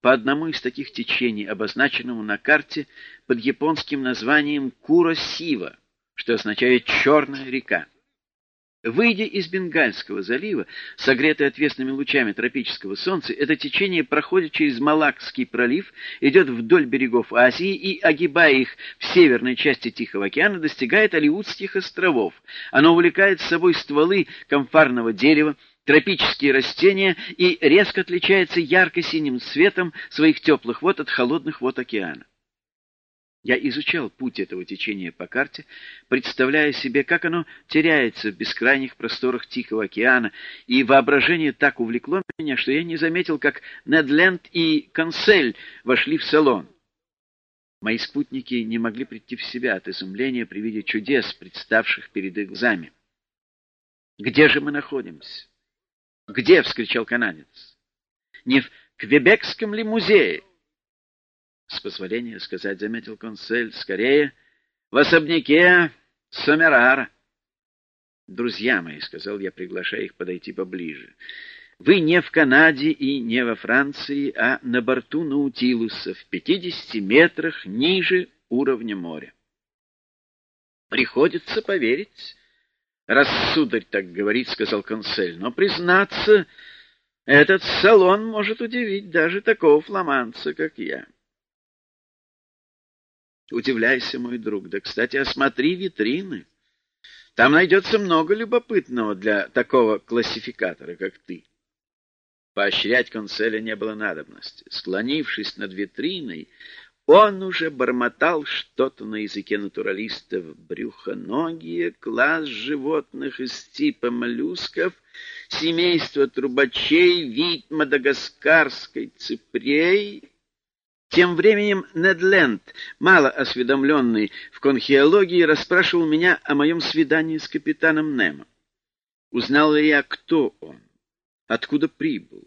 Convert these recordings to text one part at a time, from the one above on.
по одному из таких течений, обозначенному на карте под японским названием Куросива, что означает «черная река». Выйдя из Бенгальского залива, согретый отвесными лучами тропического солнца, это течение проходит через Малакский пролив, идет вдоль берегов Азии и, огибая их в северной части Тихого океана, достигает Алиутских островов. Оно увлекает с собой стволы комфарного дерева, тропические растения и резко отличается ярко-синим цветом своих теплых вод от холодных вод океана. Я изучал путь этого течения по карте, представляя себе, как оно теряется в бескрайних просторах Тихого океана, и воображение так увлекло меня, что я не заметил, как Недленд и Консель вошли в салон. Мои спутники не могли прийти в себя от изумления при виде чудес, представших перед их. «Где же мы находимся?» «Где?» — вскричал канадец. «Не в Квебекском ли музее?» С позволения сказать, заметил консель, скорее, в особняке Сомерара. Друзья мои, — сказал я, приглашая их подойти поближе, — вы не в Канаде и не во Франции, а на борту Наутилуса, в пятидесяти метрах ниже уровня моря. Приходится поверить, раз сударь так говорит, — сказал консель, — но, признаться, этот салон может удивить даже такого фламанца, как я. Удивляйся, мой друг. Да, кстати, осмотри витрины. Там найдется много любопытного для такого классификатора, как ты. Поощрять конселя не было надобности. Склонившись над витриной, он уже бормотал что-то на языке натуралистов. Брюхоногие, класс животных из типа моллюсков, семейство трубачей, вид мадагаскарской ципрей тем временем Недленд, мало осведомленный в конхиологии, расспрашивал меня о моем свидании с капитаном Немо. Узнал ли я, кто он, откуда прибыл,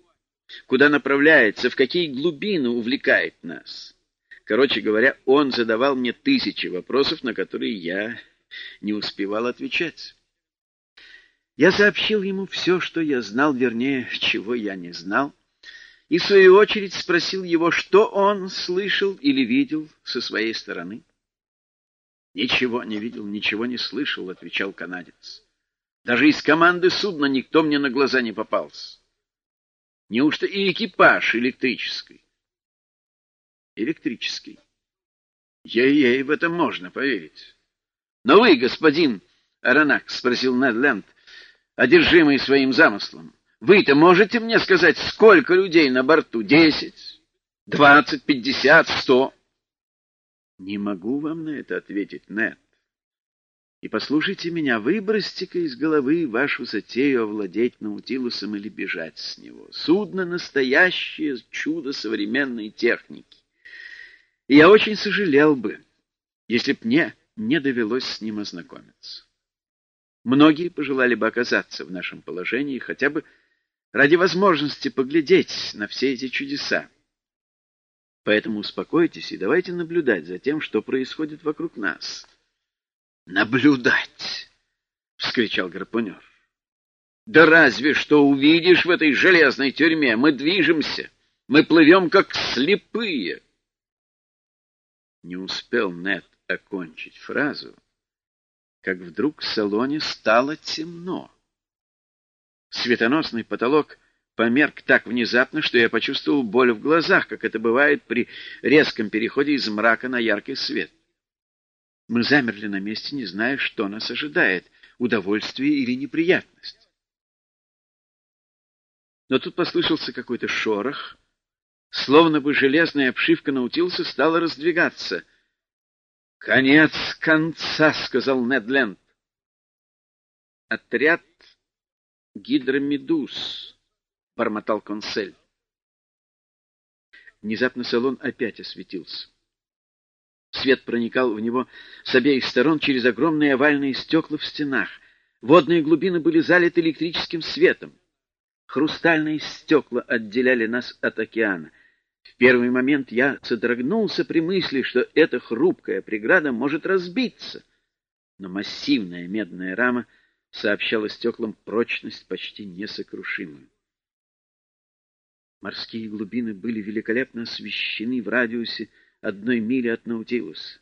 куда направляется, в какие глубины увлекает нас. Короче говоря, он задавал мне тысячи вопросов, на которые я не успевал отвечать. Я сообщил ему все, что я знал, вернее, чего я не знал, и, в свою очередь, спросил его, что он слышал или видел со своей стороны. «Ничего не видел, ничего не слышал», — отвечал канадец. «Даже из команды судна никто мне на глаза не попался. Неужто и экипаж электрический?» «Электрический. Ей-ей, в это можно поверить». «Но вы, господин Аронак, — спросил Недленд, одержимый своим замыслом, — вы-то можете мне сказать, сколько людей на борту? Десять? Двадцать? Пятьдесят? Сто? Не могу вам на это ответить, Нет. И послушайте меня, выбросьте-ка из головы вашу затею овладеть Наутилусом или бежать с него. Судно — настоящее чудо современной техники. И я очень сожалел бы, если б мне не довелось с ним ознакомиться. Многие пожелали бы оказаться в нашем положении хотя бы ради возможности поглядеть на все эти чудеса. Поэтому успокойтесь и давайте наблюдать за тем, что происходит вокруг нас. «Наблюдать!» — вскричал Гарпунер. «Да разве что увидишь в этой железной тюрьме! Мы движемся, мы плывем, как слепые!» Не успел Нет окончить фразу, как вдруг в салоне стало темно. Светоносный потолок померк так внезапно, что я почувствовал боль в глазах, как это бывает при резком переходе из мрака на яркий свет. Мы замерли на месте, не зная, что нас ожидает — удовольствие или неприятность. Но тут послышался какой-то шорох, словно бы железная обшивка наутился стала раздвигаться. «Конец конца!» — сказал Недленд. Отряд гидромедуз, — бормотал консель. Внезапно салон опять осветился. Свет проникал в него с обеих сторон через огромные овальные стекла в стенах. Водные глубины были залиты электрическим светом. Хрустальные стекла отделяли нас от океана. В первый момент я содрогнулся при мысли, что эта хрупкая преграда может разбиться. Но массивная медная рама — сообщала стеклам прочность почти несокрушимую. Морские глубины были великолепно освещены в радиусе одной мили от Наутилуса.